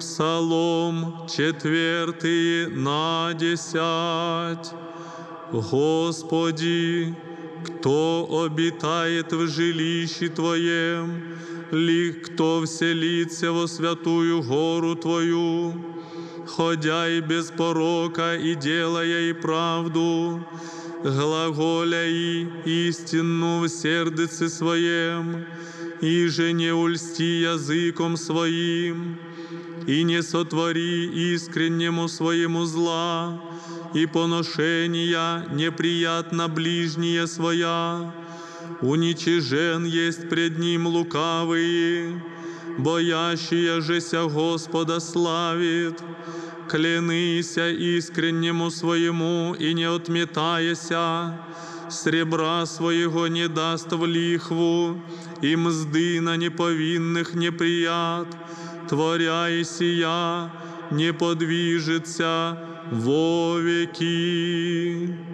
Псалом четвертый на десять. Господи, кто обитает в жилище Твоем, ли кто вселится во святую гору Твою, ходя и без порока и делая и правду, глаголя и истину в сердце своем, и же не ульсти языком своим, и не сотвори искреннему своему зла, и поношения неприятно ближние своя, уничижен есть пред ним лукавые, боящие жеся Господа славит, клянися искреннему своему и не отметаяся, сребра своего не даст в лихву, и мзды на неповинных неприят, творя и не подвижется во веки.